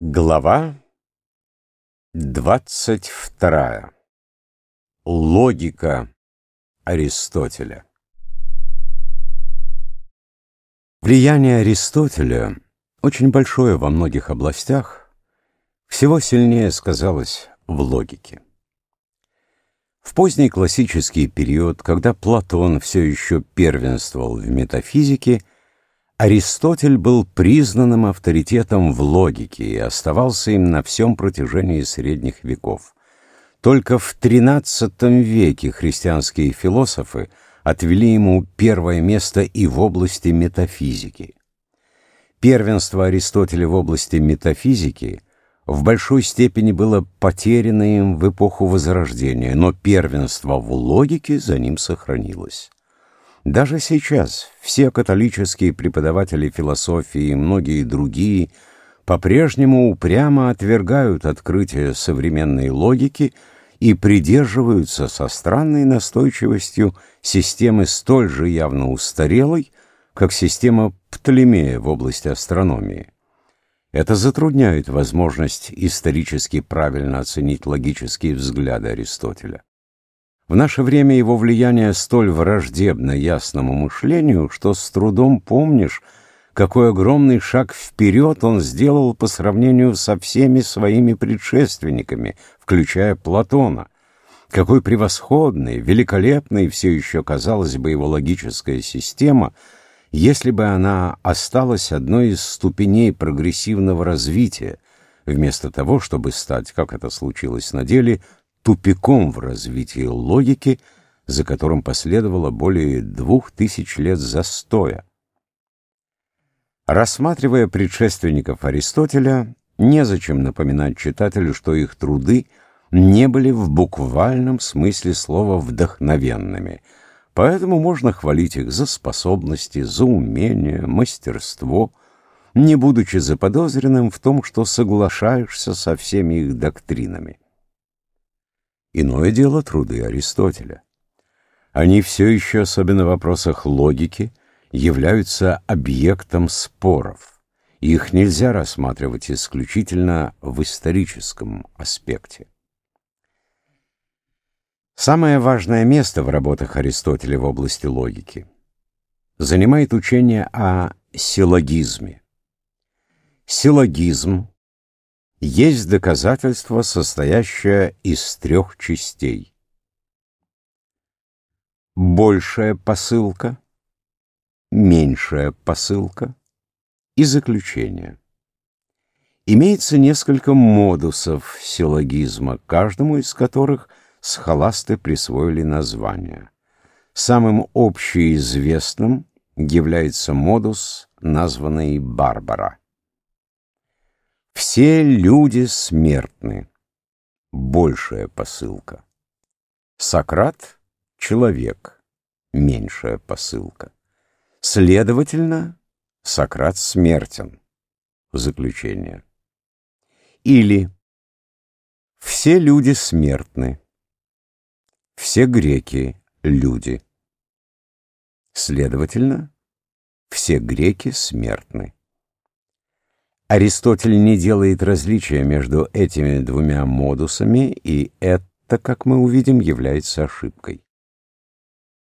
Глава двадцать вторая. Логика Аристотеля. Влияние Аристотеля, очень большое во многих областях, всего сильнее сказалось в логике. В поздний классический период, когда Платон все еще первенствовал в метафизике, Аристотель был признанным авторитетом в логике и оставался им на всем протяжении средних веков. Только в XIII веке христианские философы отвели ему первое место и в области метафизики. Первенство Аристотеля в области метафизики в большой степени было потеряно им в эпоху Возрождения, но первенство в логике за ним сохранилось. Даже сейчас все католические преподаватели философии и многие другие по-прежнему упрямо отвергают открытие современной логики и придерживаются со странной настойчивостью системы столь же явно устарелой, как система Птолемея в области астрономии. Это затрудняет возможность исторически правильно оценить логические взгляды Аристотеля. В наше время его влияние столь враждебно ясному мышлению, что с трудом помнишь, какой огромный шаг вперед он сделал по сравнению со всеми своими предшественниками, включая Платона. Какой превосходной, великолепной все еще казалась бы его логическая система, если бы она осталась одной из ступеней прогрессивного развития, вместо того, чтобы стать, как это случилось на деле, тупиком в развитии логики, за которым последовало более двух тысяч лет застоя. Рассматривая предшественников Аристотеля, незачем напоминать читателю, что их труды не были в буквальном смысле слова вдохновенными, поэтому можно хвалить их за способности, за умение, мастерство, не будучи заподозренным в том, что соглашаешься со всеми их доктринами. Иное дело труды Аристотеля. Они все еще, особенно в вопросах логики, являются объектом споров. Их нельзя рассматривать исключительно в историческом аспекте. Самое важное место в работах Аристотеля в области логики занимает учение о силлогизме. Силлогизм есть доказательство, состоящее из трех частей. Большая посылка, меньшая посылка и заключение. Имеется несколько модусов силлогизма, каждому из которых схоласты присвоили название. Самым общеизвестным является модус, названный Барбара. Все люди смертны. Большая посылка. Сократ — человек. Меньшая посылка. Следовательно, Сократ смертен. Заключение. Или все люди смертны. Все греки — люди. Следовательно, все греки смертны. Аристотель не делает различия между этими двумя модусами, и это, как мы увидим, является ошибкой.